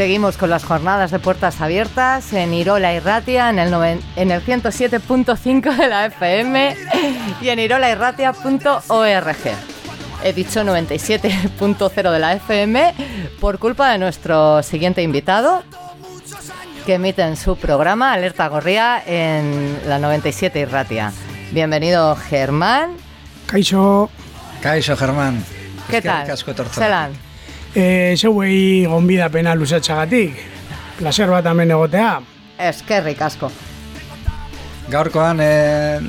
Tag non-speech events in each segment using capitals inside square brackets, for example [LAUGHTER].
Seguimos con las jornadas de puertas abiertas en Irola y Ratia en el, en el 107.5 de la FM y en irolairratia.org. He dicho 97.0 de la FM por culpa de nuestro siguiente invitado que emite en su programa Alerta Gorría en la 97 Irratia. Bienvenido Germán. Kaixo. Kaixo Germán. ¿Qué tal? Zelan? Eh, zeuei gonbidapena luzatxagatik. Placer bat hemen egotea. Eskerrik asko. Gaurkoan eh,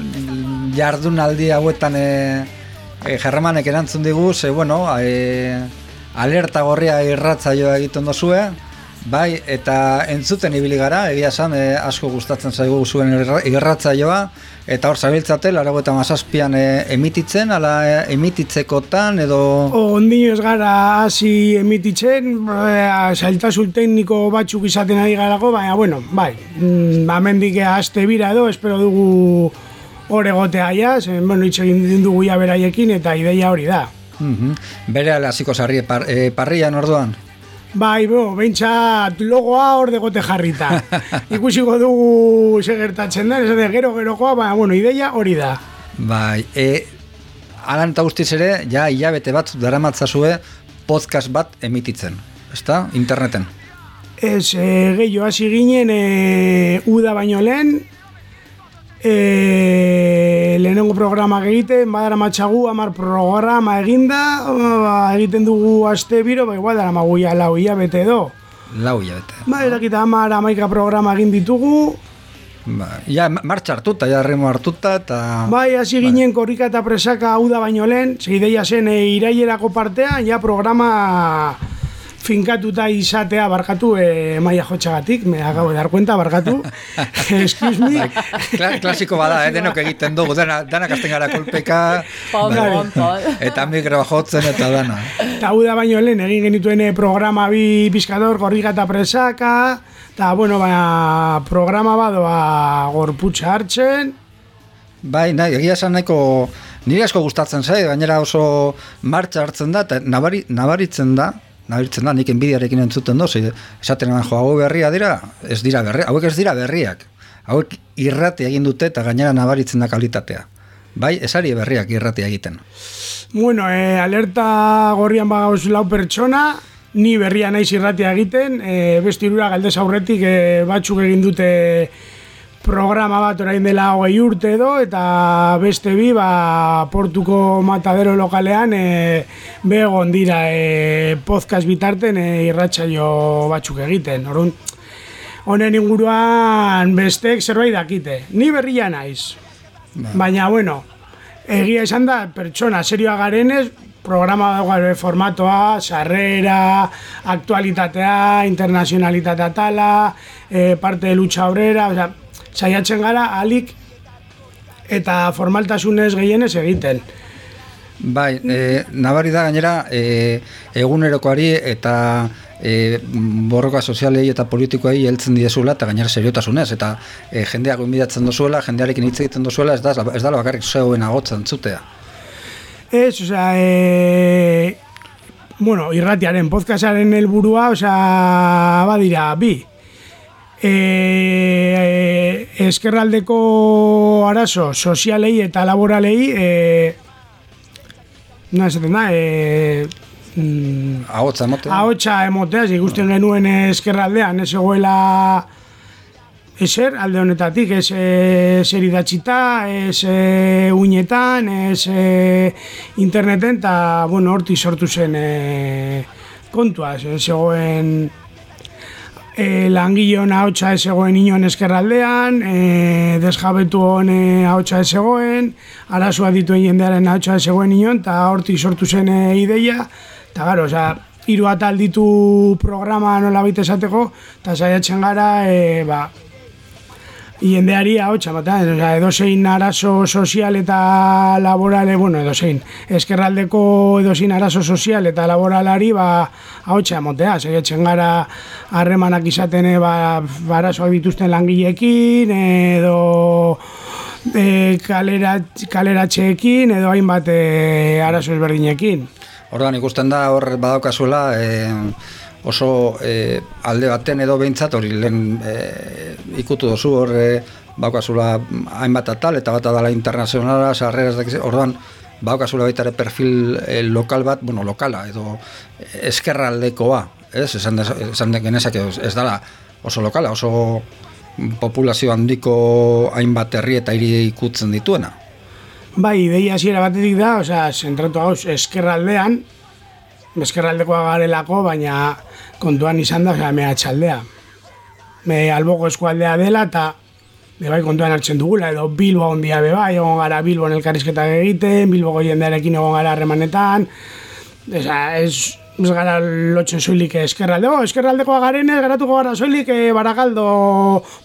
jardunaldi hauetan eh, eh, Germanek erantzun digu, ze bueno, eh, alerta gorria irratzaioa egiten dozue, bai, eta entzuten ibili gara, egia esan eh, asko gustatzen zaigu zuen irratzaioa, Eta hor zabiltzate, larago eta mazazpian e, emititzen, ala e, emititzekotan edo... Ondino ez gara hasi emititzen, e, tekniko batzuk izaten ari garago, baina, bueno, bai, mm, amendik aste bira edo, espero dugu hor egotea ja, zen, bueno, itxegin dugu ja beraiekin, eta ideia hori da. Mm Bere ala ziko zarri, par, e, parrian orduan? Bai, bo, bentsat logoa hor degote jarrita. [LAUGHS] Ikusiko dugu segertatzen da, esan gero gerokoa, baina, bueno, ideia hori da. Bai, e, alan eta guztiz ere, ja, hilabete bat dara matzazue podcast bat emititzen, ezta? Interneten. Ez, e, gehiago hasi ginen, e, uda baino lehen, e, lehenengo programa egiten, badara matxagu, amar programa eginda, ba, egiten dugu aste biro, ba, igual dara maguia lau bete edo. Lau bete. Ba, erakita amar amaika programa egin ditugu. Ba, ja, martxa hartuta, ja, remo hartuta, eta... Bai, hasi ginen korrika eta presaka hau da baino lehen, zeideia zen e, irailerako partea, ja programa finkatuta izatea barkatu e, maia jotxagatik, me acabo de dar cuenta, barkatu. [LAUGHS] Excuse me. Bai, klasiko bada, eh, denok egiten dugu, dana, dana kasten gara kolpeka. eta mikro jotzen eta dana. Eta hau da baino lehen, egin genituen eh, programa bi bizkador, gorrika eta presaka, eta bueno, baina programa badoa gorputxa hartzen. Bai, nahi, egia esan nahiko, nire asko gustatzen zai, gainera oso martxa hartzen da, eta nabari, nabaritzen da, nabirtzen da, nik enbidiarekin entzuten doz, esaten jo, hau berria dira, ez dira berriak, hauek ez dira berriak, hauek irrate egin dute eta gainera nabaritzen da kalitatea. Bai, esari berriak irrate egiten. Bueno, e, alerta gorrian bagauz lau pertsona, ni berria naiz irratia egiten, e, besti irura galdez aurretik e, batzuk egin dute programa bat orain dela hogei urte edo eta beste bi ba, portuko matadero lokalean e, begon dira e, podcast bitarten e, irratsaio batzuk egiten. Orun honen inguruan bestek zerbait dakite. Ni berria naiz. Ba. baina bueno egia esan da pertsona serioa garenez programa dago formatoa, sarrera, aktualitatea, internazionalitatea tala, e, parte de lucha obrera, o sea, saiatzen gara alik eta formaltasunez gehienez egiten. Bai, e, nabari da gainera e, egunerokoari eta e, borroka sozialei eta politikoei heltzen diezula eta gainera seriotasunez eta e, jendeak inbidatzen dozuela, jendearekin hitz egiten dozuela, ez da, ez da bakarrik zeuen agotzen zutea. Ez, osea, e, bueno, irratiaren, podcastaren helburua, osea, badira, bi, e, eskerraldeko arazo sozialei eta laboralei e, na esaten da e, mm, ahotsa emotea ahotsa emotea ikusten genuen eskerraldean ez egoela eser alde honetatik ez zer idatxita ez e, uinetan ez e, interneten eta bueno, horti sortu zen e, kontua ez egoen e, langile hona hautsa ez egoen inoen eskerraldean, e, desjabetu hone hautsa ez egoen, arazua dituen jendearen hautsa ez egoen inoen, eta hortik sortu zen e, ideia, eta garo, oza, hiru atal ditu programa nola baita esateko, eta saiatzen gara, e, ba, jendeari hau txamata, edo zein arazo sozial eta laborale, bueno, edo zein, eskerraldeko edo zein arazo sozial eta laboralari, ba, hau txamotea, segetzen gara harremanak izaten, eh, ba, arazoak dituzten langileekin, edo e, kalera, kaleratxeekin, edo hainbat e, arazo ezberdinekin. Orduan ikusten da hor badaukazuela, e, oso e, alde baten edo behintzat hori lehen e, ikutu dozu hor e, baukazula hainbat atal eta bat adala internazionala, sarreraz dakiz, orduan baukazula baita ere perfil e, lokal bat, bueno, lokala edo eskerraldekoa, ez? Esan, de, esan de genezak ez dala oso lokala, oso populazio handiko hainbat herri eta hiri ikutzen dituena. Bai, ideia hasiera batetik da, osea, zentratu gauz eskerraldean, eskerraldekoa garelako, baina kontuan izan da, mea txaldea. Me alboko eskualdea dela, eta bai kontuan hartzen dugula, edo Bilbo ondia beba, egon gara Bilbo elkarrizketak egiten, Bilboko jendearekin egon gara harremanetan, Osea, ez, ez gara lotzen zoilik eskerraldeko, eskerraldekoa garen ez garatuko gara zoilik e, barakaldo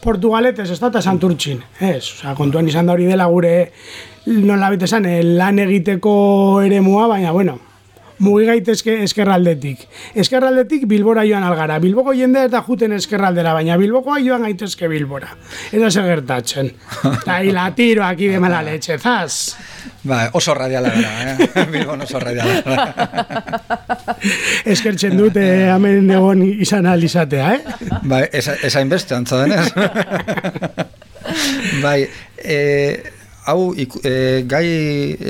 portugaletez ez da santurtxin. Ez, osea, kontuan izan da hori dela gure nola bete esan, eh, lan egiteko ere baina, bueno, mugi gaitezke eskerraldetik. Eskerraldetik Bilbora joan algara. Bilboko jende eta juten eskerraldera, baina Bilbokoa joan gaitezke Bilbora. Eta se gertatzen. [LAUGHS] Eta hila tiro aquí de mala leche, zaz. Ba, oso radiala gara, eh? [LAUGHS] Bilbon oso radiala [LAUGHS] Eskertzen dute hemen egon izan alizatea, eh? Bai, esa inbeste, antza denez. bai, eh, hau e, gai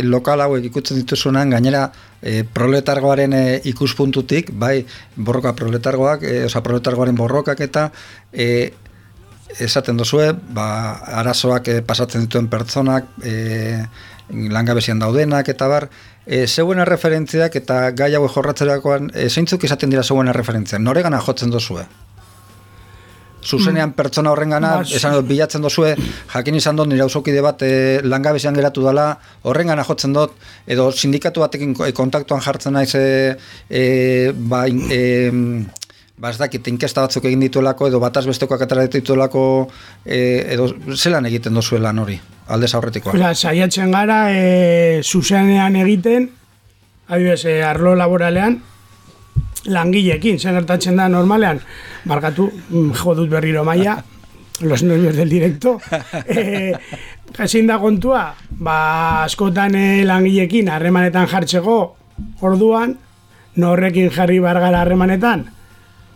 lokal hauek ikutzen dituzunan gainera e, proletargoaren e, ikuspuntutik, bai, borroka proletargoak, e, oza, proletargoaren borrokak eta e, esaten duzue, ba, arazoak e, pasatzen dituen pertsonak, e, langabezian daudenak eta bar, e, zeuen referentziak eta gai hau jorratzerakoan, e, zeintzuk izaten dira zeuen referentziak, noregana jotzen duzue? Zuzenean pertsona horren gana, esan dut, bilatzen dozue, jakin izan dut, nire ausokide bat e, langabezian geratu dela, horren gana jotzen dut, edo sindikatu batekin kontaktuan jartzen naiz, e, e, ba, e, ba ez dakit, inkesta batzuk egin dituelako, edo bataz bestekoak atara dituelako, e, edo zelan egiten dozue lan hori, aldez aurretikoa? Osa, saiatzen gara, e, zuzenean egiten, adibes, e, arlo laboralean, langilekin, zen gertatzen da normalean, barkatu, mm, jo dut berriro maia, [LAUGHS] los nervios del directo, [LAUGHS] e, ezin da kontua, ba, askotan e, langilekin harremanetan jartzeko, orduan, norrekin jarri bargara harremanetan,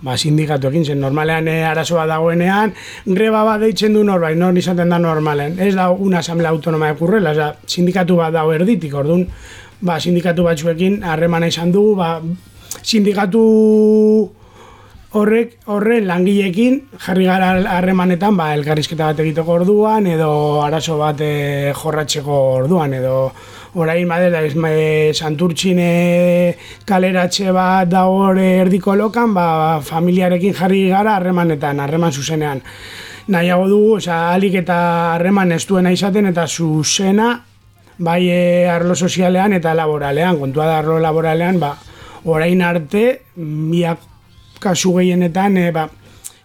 ba, sindikatuekin, zen normalean e, arazoa dagoenean, greba bat deitzen du norbait, nor izaten da normalen, ez da una asamblea autonoma ekurrela, oza, sindikatu bat dago erditik, orduan, ba, sindikatu batzuekin harremana izan du, ba, sindikatu horrek horren langileekin jarri gara harremanetan ba elkarrizketa bat egiteko orduan edo arazo bat e, jorratzeko orduan edo orain badela ez me, santurtzine kaleratxe bat da hor erdiko lokan ba, familiarekin jarri gara harremanetan harreman zuzenean. Nahiago dugu, oza, alik eta harreman ez duena izaten eta zuzena bai e, arlo sozialean eta laboralean, kontua da arlo laboralean, ba, orain arte, biak kasu gehienetan, e, ba,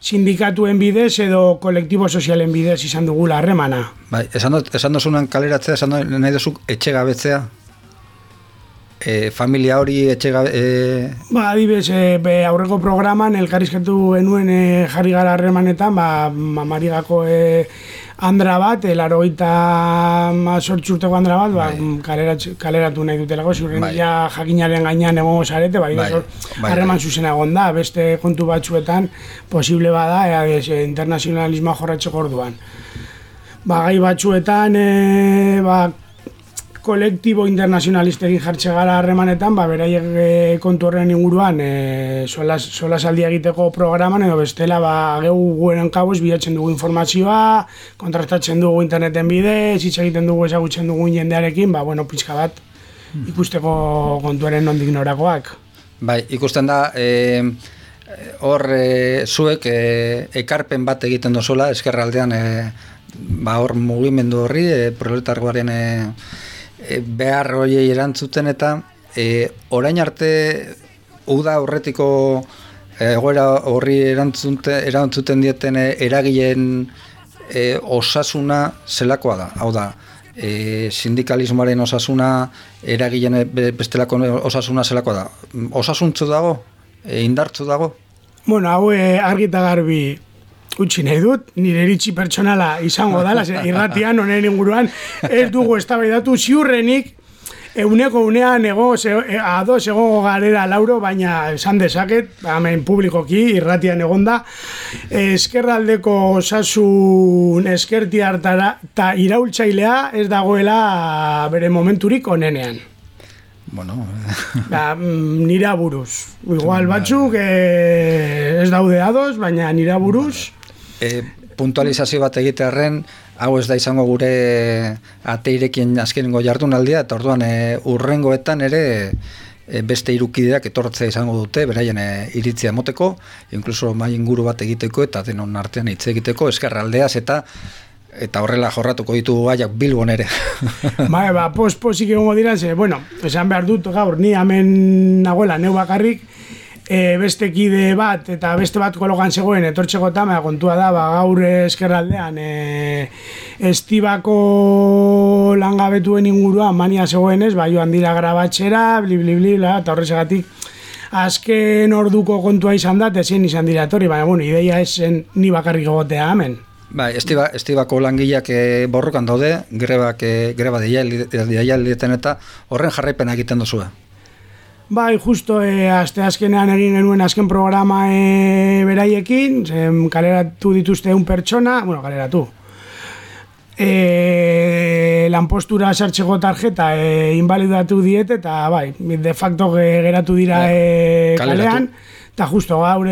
sindikatuen bidez edo kolektibo sozialen bidez izan dugula harremana. Bai, esan, dut, esan dozunan kaleratzea, esan dut, nahi duzuk etxe gabetzea? E, familia hori etxe gabe... E... Ba, adibes, e, be, aurreko programan, elkarrizketu enuen e, jarri gara harremanetan, ba, marigako e, andra bat, elaro eta sortxurteko andra bat, ba, bai. kaleratu nahi dutelako, zurren bai. ja jakinaren gainean egongo zarete, bai, bai. harreman zuzena egon da, beste kontu batzuetan posible bada, ea, ez, internazionalismoa jorratxeko orduan. Ba, gai batzuetan, e, ba, kolektibo internazionalistekin jartxe gara harremanetan, ba, beraiek e, kontu horren inguruan e, sola, sola saldi egiteko programan, edo bestela ba, geu guen kaboz bilatzen dugu informazioa, kontrastatzen dugu interneten bide, hitz egiten dugu ezagutzen dugu jendearekin, ba, bueno, pixka bat ikusteko kontuaren nondik norakoak. Bai, ikusten da, e, hor e, zuek e, ekarpen bat egiten dozula, eskerraldean, e, ba, hor mugimendu horri, e, proletargoaren e, e, behar hoiei erantzuten eta e, orain arte uda horretiko egoera horri erantzute, erantzuten dieten e, eragileen e, osasuna zelakoa da. Hau da, e, sindikalismoaren osasuna eragileen bestelako osasuna zelakoa da. Osasuntzu dago? E, indartzu dago? Bueno, hau e, argita garbi utzi nahi dut, nire eritxi pertsonala izango dala, irratian, honen inguruan, ez dugu eztabaidatu ziurrenik, euneko unean ego, ze, e, ados ego garera lauro, baina esan dezaket, hemen publikoki, irratian egonda, eskerraldeko osasun eskerti hartara, eta iraultzailea ez dagoela bere momenturik onenean. Bueno, Ba, mm, nira buruz. Igual batzuk eh, ez daude ados, baina nira buruz. E, puntualizazio bat egitearren, hau ez da izango gure ateirekin azkenengo jardunaldia, eta orduan e, urrengoetan ere e, beste irukideak etortzea izango dute, beraien e, iritzia emoteko, inkluso mai inguru bat egiteko eta denon artean hitz egiteko, eskerraldeaz eta eta horrela jorratuko ditugu gaiak bilbon ere. [LAUGHS] Bai, ba, pos, posik egongo dira, ze, bueno, esan behar dut gaur, ni hemen nagoela, neu bakarrik, e, beste kide bat, eta beste bat kologan zegoen, etortzeko tama, kontua da, ba, gaur eskerraldean, e, estibako langabetuen inguruan mania zegoenez, ba, joan dira grabatxera, bli, bli, bli, bla, eta horrezagatik, azken orduko kontua izan da, ezin izan dira etorri, baina, bueno, ideia esen ni bakarrik egotea hemen. Bai, estiba, estibako langileak e, borrokan daude, grebak, e, greba deialdietan eta horren jarraipena egiten duzue. Bai, justo e, aste azkenean egin genuen azken programa e, beraiekin, zen, kaleratu dituzte un pertsona, bueno, kaleratu. E, lanpostura sartzeko tarjeta e, invalidatu diet eta bai, de facto ge- geratu dira Bai, e, kalean. Eta justo gaur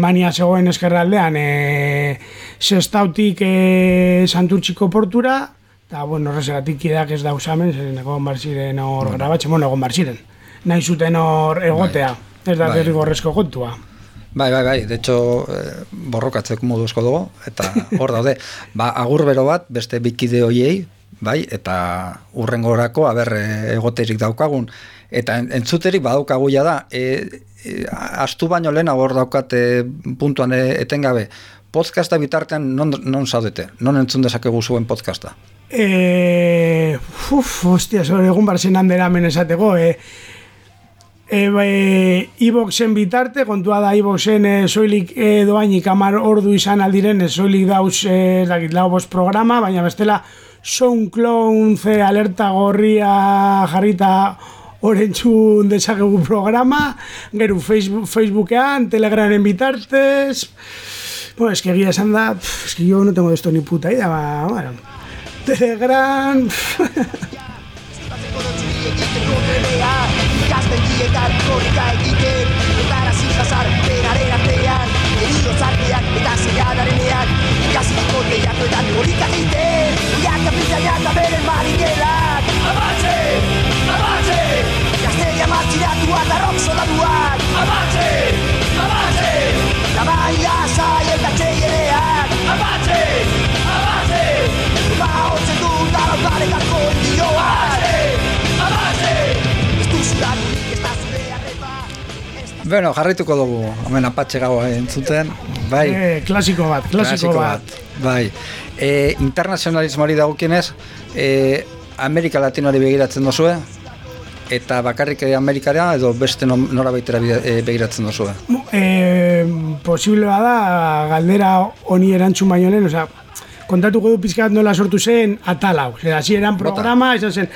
mania zegoen eskerraldean e, sestautik e, santurtziko portura, eta bueno, horrezegatik kideak ez dauzamen, zen egon bar ziren hor grabatzen, bueno, egon bar ziren. Nahi zuten hor egotea, ez da Bai. derrigorrezko kontua. Bai, bai, bai, de hecho, eh, borrokatzeko modu esko dugu, eta hor daude, [LAUGHS] ba, agur bero bat, beste bikide hoiei, bai, eta urrengorako, aber, eh, egoterik daukagun, eta en- entzuterik badaukagu ja da, e, e, astu baino lehen hor daukat e, puntuan e, etengabe, podcasta bitartean non, non zaudete, non entzun dezakegu zuen podcasta? E, uf, ostia, sobre egun bar zen handera hemen esateko, e, e, e, iboxen bitarte, kontua da iboxen e, soilik e, doainik amar ordu izan aldiren, e, soilik dauz, e, dakit, lau bost programa, baina bestela SoundCloud, ze alerta gorria jarrita orentzun dezakegu programa, gero Facebook, Facebookean, Telegramen bitartez, bueno, es que egia esan da, pff, es que yo no tengo esto ni puta idea, ba, bueno, Telegram, [LAUGHS] Euskaraz Bueno, jarrituko dugu, hemen apatxe gaua entzuten, bai. eh, klasiko bat, klasiko, bat. Bai. E, internazionalismoari dagokienez, e, Amerika Latinoari begiratzen dozue, eta bakarrik Amerikara edo beste no- norabaitera bide- e, begiratzen dozue. Mo- Eh, posible bada galdera honi erantzun baino lehen, osea, kontatuko du pizkat nola sortu zen atal hau. Osea, hasi eran programa, izan zen,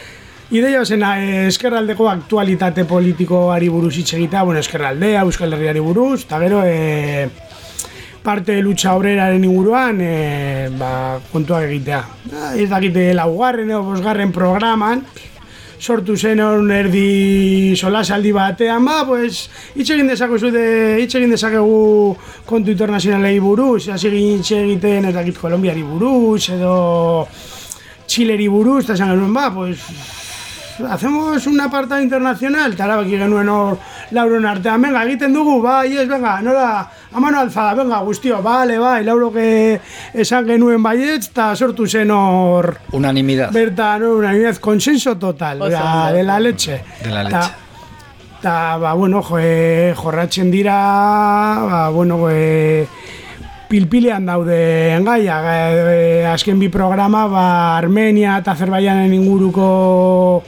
Ideia zen eh, eskerraldeko aktualitate politikoari buruz hitz egitea, bueno, eskerraldea, Euskal Herriari buruz, eta gero eh, parte lucha obreraren inguruan eh, ba, kontuak egitea. Ah, Ez dakite laugarren edo bosgarren programan, sortu zen hor erdi solasaldi batean, ba, pues, hitz egin dezakezu de, hitz egin dezakegu kontu internazionalei buruz, hasi egin hitz egiten ez dakit Kolombiari buruz, edo Chileri buruz, eta esan genuen, ba, pues, hacemos un apartado internacional, eta erabaki genuen hor lauron artean, venga, egiten dugu, bai, ez, venga, nola, a mano alzada, venga, guztio, bale, bai, lauro que esan genuen baietz, eta sortu zen hor, Unanimidad. bertan, no, unanimidad, consenso total, Oso da, de la leche. De la leche. Ta, ba, bueno, jo, eh, jorratzen dira, ba, bueno, eh, pilpilean daude engaia, eh, azken bi programa, ba, Armenia eta Azerbaijanen inguruko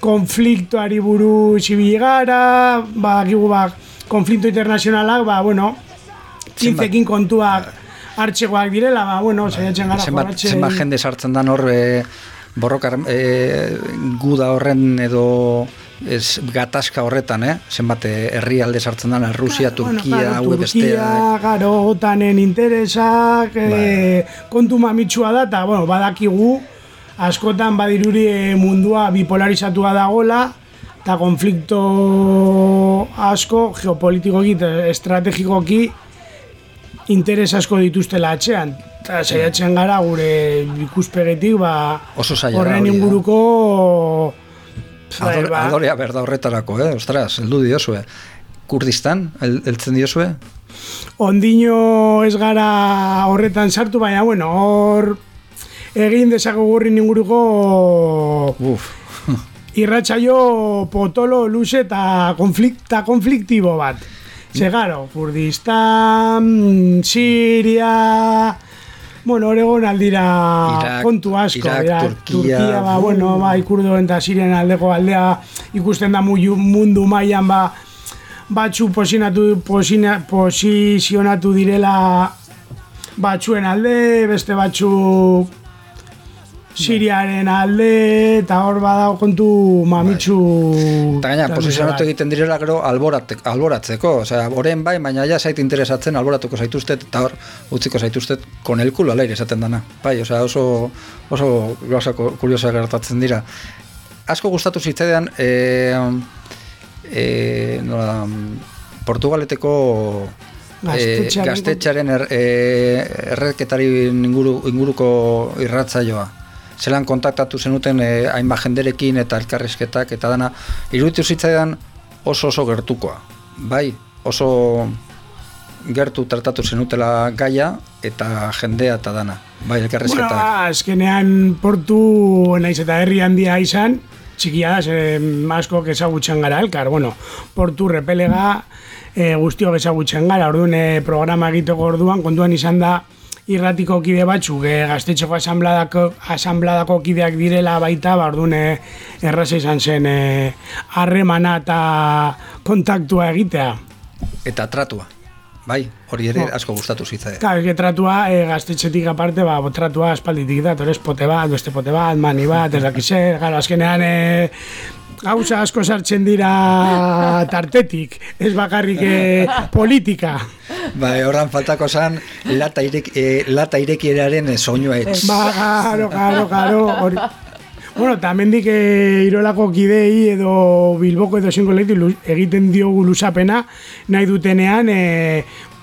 konfliktoari buruz ibili gara, ba, gigu, ba, konflikto internazionalak, ba, bueno, pintzekin kontuak hartzekoak direla, ba, bueno, saiatzen gara Zenbat, zenbat jende sartzen dan hor e, borroka e, guda horren edo ez gatazka horretan, eh? zenbat eh, herrialde sartzen dana, Rusia, Turkia, bueno, hau bestea. Garo, otanen interesak, e, kontu mamitsua da, eta, bueno, badakigu, askotan badiruri eh, mundua bipolarizatua dagola, eta konflikto asko, geopolitikoki, eta estrategikoki, interes asko dituztela atxean. Eta saiatzen gara gure ikuspegetik, ba, Oso horren eh? inguruko... bai, Adore, ba, adorea berda horretarako, eh? Ostras, heldu diozue. Kurdistan, hel- heltzen diozue? ondino ez gara horretan sartu, baina, bueno, hor egin dezakegurrin inguruko Uf, irratsaio potolo luze eta konflikta konfliktibo bat. Zegaro, Kurdistan, Siria, bueno, oregon aldira Irak, kontu asko. Irak, Irak, Turkia, Turkia, ba, bueno, ba, ikurdoen eta Sirian aldeko aldea ikusten da mu- mundu mailan ba, batzu posinatu, posina, posizionatu direla batzuen alde, beste batzuk Siriaren alde, eta hor badao kontu mamitsu... Eta gaina, posizionatu egiten direla gero alboratzeko. Osea, oren bai, baina ja zait interesatzen alboratuko zaituztet, eta hor utziko zaituztet kon el culo al aire esaten dana. Bai, osea, oso, oso gauza ku- kuriosa gertatzen dira. Asko gustatu zitzaidan, e, e, nola, Portugaleteko e, Gaztetxearen gaztetxaren er, e, erreketari inguru, inguruko irratzaioa. Zelan kontaktatu zenuten e, hainbat jenderekin eta elkarrizketak eta dana, iruditu zitzaidan oso oso gertukoa. Bai, oso gertu tratatu zenutela gaia eta jendea eta dana. Bai, Bueno, elkarrizketak. ba, azkenean portu naiz eta herri handia izan, txikia da, ze asko ezagutzen gara elkar. Bueno, portu repelega e, guztiok ezagutzen gara, orduan e, programa egiteko orduan, kontuan izan da irratiko kide batzuk, e, gaztetxeko asambladako, asambladako kideak direla baita, ba, orduan e, erraza izan zen e, harremana eta kontaktua egitea. Eta tratua. Bai, hori ere asko gustatu zitzaidan. Claro, que tratua e, gaztetxetik aparte, ba, tratua espalditik da, torez pote bat, beste pote bat, mani bat, ez dakiz zer, gara, azkenean e, gauza asko sartzen dira tartetik, ez bakarrik e, politika. Bai, horran faltako zan, lata, irek, e, lata irekieraren soinua etz. Ba, garo, garo, garo, hori. Bueno, tamendik e, irolako kidei edo Bilboko edo zinko lehitu egiten diogu lusapena nahi dutenean e,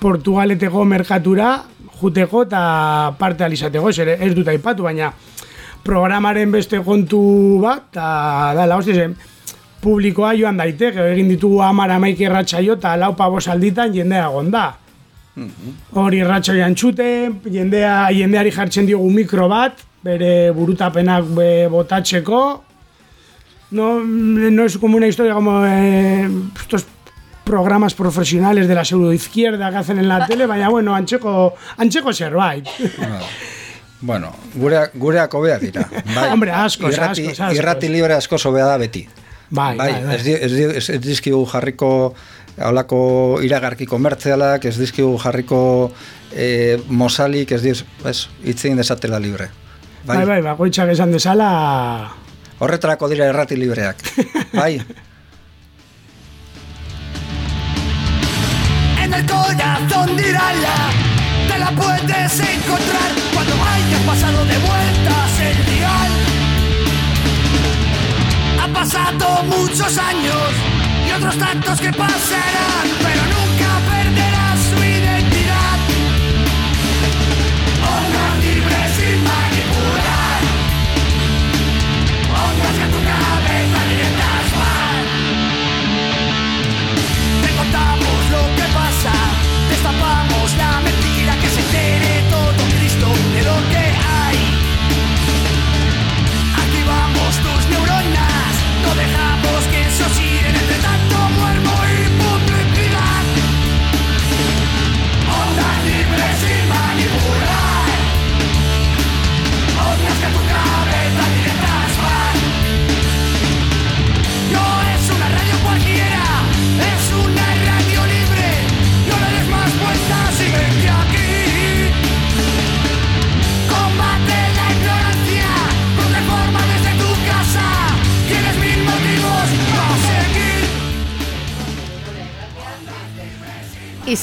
Portugaleteko merkatura juteko eta parte alizateko, zer ez dut aipatu, baina programaren beste kontu bat, eta da, la hostia, zen, publikoa joan daiteke, egin ditugu amara maik erratxaio eta lau pabos alditan jendea gonda. Hori erratxoian txute, jendea, jendeari jartzen diogu mikro bat, bere burutapenak be, botatzeko. No, no es como una historia como eh, estos programas profesionales de la pseudoizquierda que hacen en la tele, baina bueno, antxeko, antxeko zerbait. Bueno, gure, gureak hobeak dira. Bai. Hombre, askoz, irrati, askoz, askoz. Irrati libre asko hobea da beti. Bai, bai, bai. Ez, di, ez, di, ez, ez dizkigu jarriko holako iragarki komertzialak, ez dizkigu jarriko e, mosalik, ez diz, ez, itzein desatela libre. Bai, bai, bakoitzak esan dezala... Horretarako dira errati libreak. [LAUGHS] bai, En el corazón Irala te la puedes encontrar cuando hayas pasado de vueltas el dial. Han pasado muchos años otros tantos que pasarán,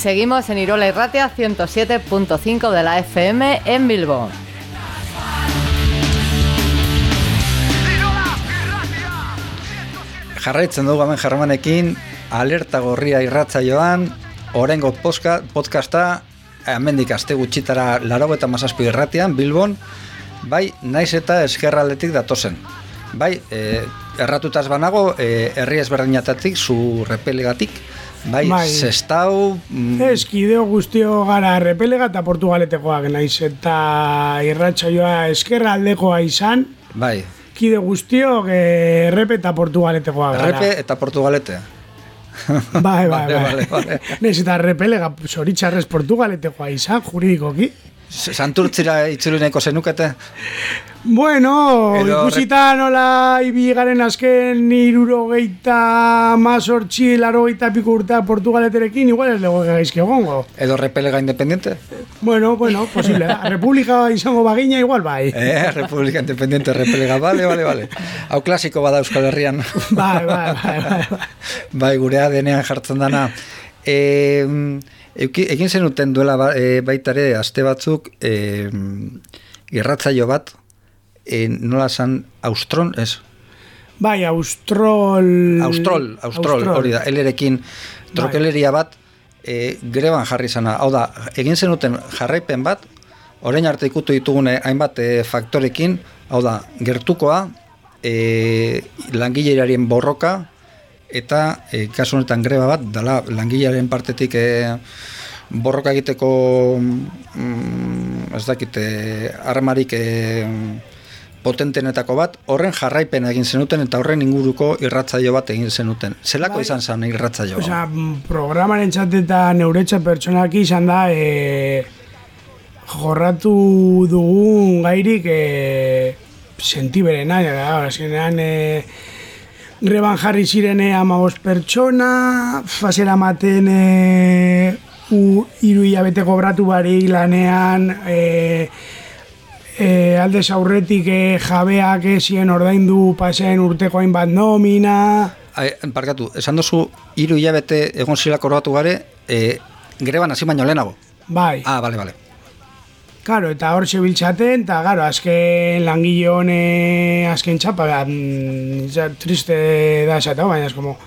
seguimos en Irola y Ratia 107.5 de la FM en Bilbo. Jarraitzen dugu hemen jarramanekin, alerta gorria irratzaioan, orengo podcasta, hemendik aste gutxitara laro eta mazazpi irratian, Bilbon, bai, naiz eta eskerraldetik datozen. Bai, e, erratutaz banago, e, herri ezberdinatatik, zu repelegatik, bai, Bai. sestau, mm, Ez, kideo guztio gara repelega eta portugaletekoak naiz eta irratsaioa eskerra aldekoa izan, bai, kide guztio eh, errepe eta portugaletekoa gara. errepe eta portugalete. Bai, bai, [LAUGHS] bai. vale, vale. [LAUGHS] Naiz eta repelega zoritxarrez portugaletekoa izan, juridikoki. Santurtzira itzulineko zenukete? Bueno, Edo ikusita nola ibi garen azken irurogeita mazortzi, larogeita piku urtea portugaleterekin, igual ez lego gaizki egongo. Edo repelega independiente? Bueno, bueno, posible. Republika izango bagina igual bai. Eh, República Independiente repelega, vale, vale, vale. Hau klasiko bada Euskal Herrian. [LAUGHS] Bai, bai, bai, bai, bai. bai, gurea denean jartzen dana. E, euki, egin zenuten duela ba, e, baita ere aste batzuk e, irratzaio bat, e, nola san Austron, ez? Bai, Austrol... Austrol, Austrol, hori da, elerekin trokeleria bat e, greban jarri zana. Hau da, egin zenuten jarraipen bat, orain arte ikutu ditugune hainbat e, faktorekin, hau da, gertukoa, e, langilearen borroka, eta e, kasu honetan greba bat, dala langilearen partetik e, borroka egiteko mm, ez dakite armarik e, potentenetako bat, horren jarraipen egin zenuten eta horren inguruko irratzaio bat egin zenuten. Zelako Bai. izan zen irratzaio? Osea, mm, programaren txat eta neuretxe pertsonalki izan da e, jorratu dugun gairik e, sentiberena, ja, azkenean e, greban jarri zirene amabos pertsona, fasera maten e, u, iru hilabete kobratu barik lanean, e, e, aldez aurretik e, jabeak ezien ordaindu paseen urteko hainbat nomina, Ai, parkatu, esan duzu hiru hilabete egon zilako oratu gare, e, greban hasi baino lehenago. bai. Ah, bale, bale. Claro, eta hor zebiltzaten, eta garo, azken langile hone azken txapa, ba, mm, ja, triste da esatau, baina ez como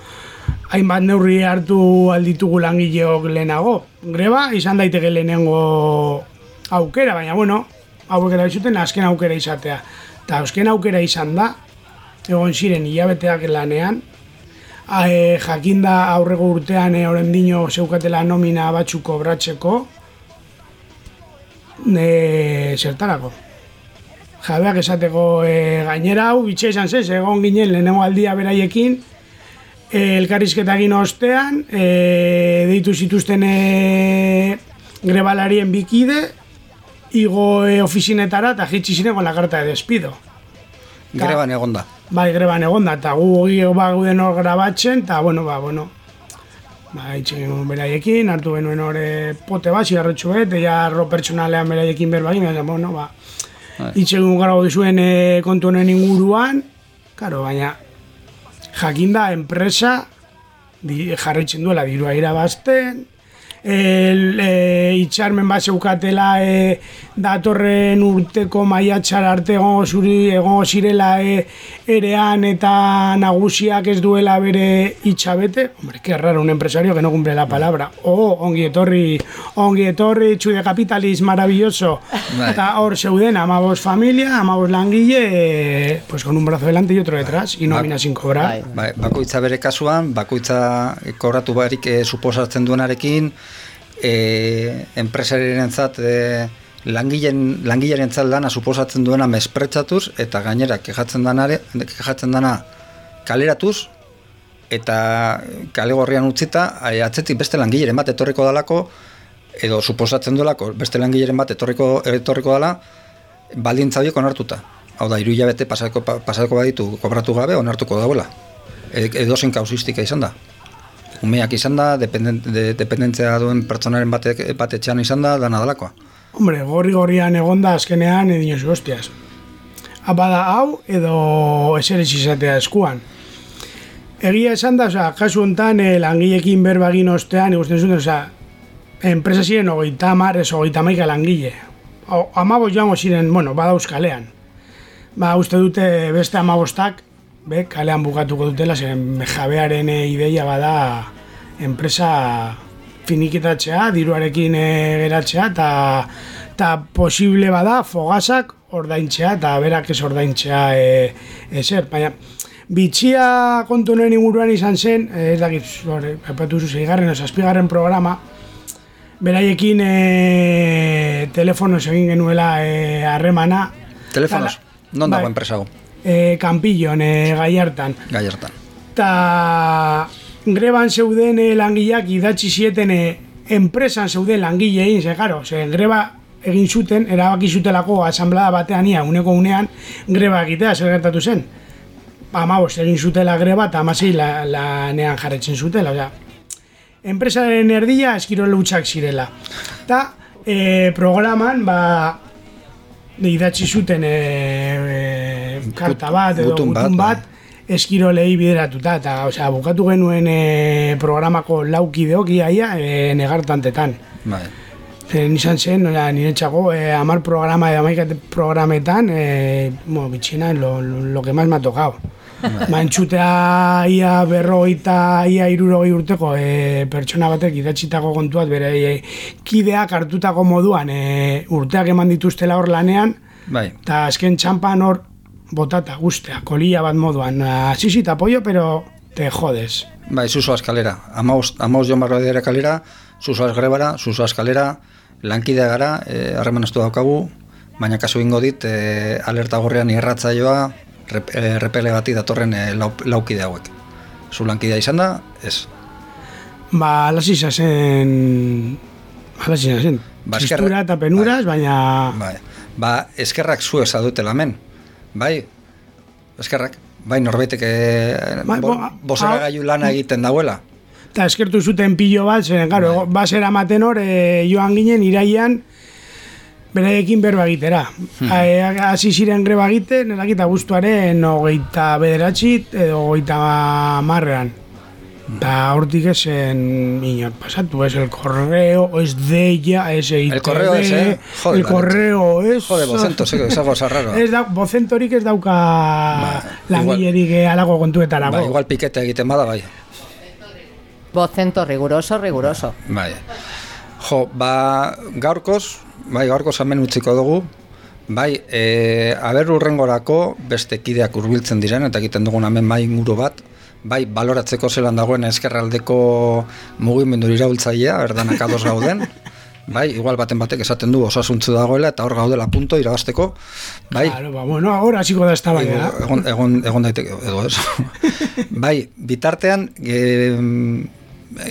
hainbat neurri hartu alditugu langileok lehenago. Greba, izan daiteke lehenengo aukera, baina bueno, aukera izuten azken aukera izatea. Eta azken aukera izan da, egon ziren hilabeteak lanean, a, e, jakinda aurrego urtean e, orendino zeukatela nomina batzuk kobratzeko, e, zertarako. Jabeak esateko e, gainera hau, bitxe izan zez, egon ginen lehenengo aldia beraiekin, e, elkarrizketa egin ostean, e, deitu zituzten e, grebalarien bikide, igo e, ofizinetara eta jitsi carta de despido. Greban egonda. Bai, greban egonda, eta gu hogi ba, guden hor grabatzen, eta bueno, ba, bueno, ba, itxe genuen beraiekin, hartu genuen hor eh, pote bat, zigarretxu bet, ja arro pertsonalean beraiekin berbagin, eta bueno, ba, Bai. itxe genuen gara duzuen e, kontu honen inguruan, karo, baina jakinda enpresa di, jarraitzen duela dirua irabazten, el, e, itxarmen bat zeukatela e, datorren urteko maiatxar arte egongo zuri egongo zirela e, erean eta nagusiak ez duela bere itxabete, hombre, que raro un empresario que no cumple la palabra. Oh, ongi etorri, ongi etorri, txude kapitaliz maravilloso. Bai. Eta hor zeuden amabos familia, amabos langile, e, pues con un brazo delante y otro detrás, y nómina sin cobrar. Bai. Bai, bakoitza bere kasuan, bakoitza kobratu barik e, suposatzen duenarekin, e, enpresariaren zat, e, langileen, langilaren zat lana suposatzen duena mespretsatuz, eta gainera kejatzen danare, kejatzen dana kaleratuz, eta kale gorrian utzita, ai, atzetik beste langileren bat etorriko dalako, edo suposatzen duelako beste langileren bat etorriko, etorriko dala, baldintza horiek onartuta. Hau da, hiru hilabete pasako, pasako baditu kobratu gabe onartuko dauela. E, edozein kausistika izan da. Umeak izan da, dependen, de, dependentzia duen pertsonaren batek, bat etxean izan da, dana dalakoa. Hombre, gorri gorrian egonda azkenean edin oso hostias. Abada hau edo eser ez izatea eskuan. Egia esan da, osea, kasu honetan eh, langilekin berbagin ostean, ikusten zuten, osea, enpresa ziren hogeita mar, ez hogeita maika langile. O, amabos joango ziren, bueno, badauz kalean. Ba, uste dute beste amabostak, be, kalean bukatuko dutela, ziren jabearen eh, ideia bada enpresa finikitatzea, diruarekin eh, geratzea, eta eta posible bada fogasak ordaintzea, eta berak ez ordaintzea e, ezer, baina bitxia kontu honen inguruan izan zen, ez dakit, epatu zu zeigarren, zazpigarren programa, beraiekin e, telefonoz egin genuela e, harremana. Telefonos, non dago Bai. E, Kampillon, e, gai hartan. Gai hartan. Eta greban zeuden eh, langileak idatzi zieten eh, enpresan zeuden langilein, ze garo, ze greba egin zuten, erabaki zutelako asamblea batean ia, uneko unean, greba egitea, zer gertatu zen. Amabos, egin zutela greba eta amasei la, lanean jarretzen zutela, osea, enpresaren erdia eskiro lutsak zirela. Eta e, programan, ba, idatzi zuten e, e, karta bat edo Gutun bat, bat, eskirolei bideratuta, eta osea, bukatu genuen e, programako laukideok iaia e, negartantetan. Bai. Zen izan zen, nola, niretzako, e, amar programa edo amaika programetan, e, bueno, bitxina, lo, lo, lo que más me ha tocado. Mantxutea ia berrogeita, ia irurogei urteko e, pertsona batek idatzitako kontuat bere e, kideak hartutako moduan e, urteak eman dituztela hor lanean, Bai. eta azken txampan hor botata guztea, kolilla bat moduan. Te apoyo, pero te jodes. Bai, zuzoaz kalera. Amaus, amaus joan barra kalera, zuzoaz grebara, zuzoaz kalera, lankidea gara, eh, harreman estu daukagu, baina kasu ingo dit, e, alerta gorrean irratzaioa, rep, e, repele bati datorren e, lau, laukide hauek. Zu lankidea izan da, ez. Ba, alas izan zen... Alas izan zen. Ba, Ba, eskerra- eta penuras, baina... Bai. Ba, eskerrak zu eza dutela hemen. Bai, eskerrak. Bai, norbaitek e, Bai, bo, bo- bozera hau- gaiu lana egiten dauela. Eta eskertu zuten pilo bat, zen, garo, Bai. basera maten hor, e, joan ginen iraian, beraiekin berba egitera. Hmm. E, Hasi ziren greba egiten, erakita guztuaren hogeita bederatxit edo hogeita marrean. Eta hortik esen inor pasatu, es el correo, es deia, es EITB, El correo es, eh? Joder, el correo es... Jode, bocento, sé que es algo raro. Ez da, bocentorik ez dauka langilerik eh, alago kontuetarako. Ba, igual pikete egiten bada, bai. Bocento riguroso, riguroso. Bai. Jo, ba, gaurkoz, bai, gaurkoz hemen utziko dugu, bai, e, aber urrengorako beste kideak hurbiltzen diren, eta egiten dugun hemen bai inguru bat, bai, baloratzeko zelan dagoen eskerraldeko mugimendu iraultzailea, erdanak ados gauden, [LAUGHS] bai, igual baten batek esaten du osasuntzu dagoela, eta hor gaudela punto irabasteko, bai, Claro, ba, bueno, ahora hasiko da esta baina. egon, egon, egon daiteke, edo ez. [LAUGHS] bai, bitartean, e,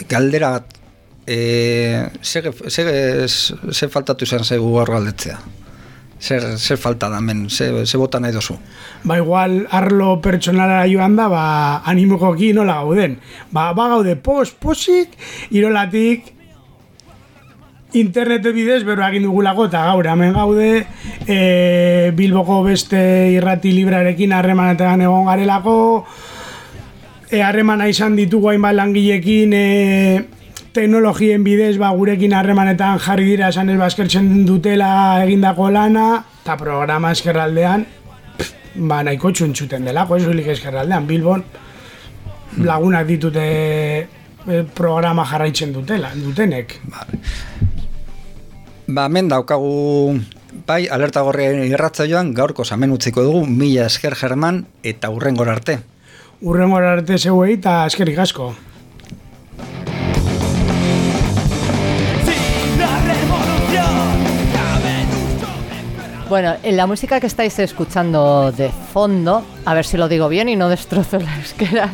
galdera bat, e, ze, ze, ze faltatu izan zaigu gaur galdetzea? Zer, zer falta da hemen, ze, ze bota nahi dozu? Ba, igual, arlo pertsonalara joan da, ba, animokoki nola gauden. Ba, ba gaude pos, posik, irolatik, internet bidez bero egin dugulako eta gaur hemen gaude e, Bilboko beste irrati librarekin harremanetan egon garelako e, harremana izan ditugu hainbat langilekin e, teknologien bidez ba, gurekin harremanetan jarri dira esan ez baskertzen dutela egindako lana eta programa eskerraldean pff, ba, nahiko txuntxuten delako, ez soilik eskerraldean Bilbon lagunak ditute e, programa jarraitzen dutela, dutenek. Vale. Ba, hemen daukagu bai, alerta gorria irratzaioan gaurko hemen utziko dugu, mila esker German eta urrengor arte. Urrengora arte zeuei eta eskerrik asko. Bueno, en la música que estáis escuchando de fondo, a ver si lo digo bien y no destrozo [LAUGHS] las esqueras,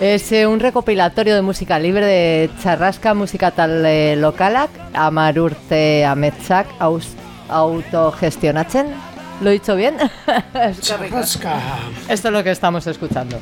es eh, un recopilatorio de música libre de Charrasca Música Tal eh, Lokalak, Amarurte Ametzak, aus- Autogestionatzen. ¿Lo he dicho bien? [LAUGHS] Charrasca. Esto es lo que estamos escuchando.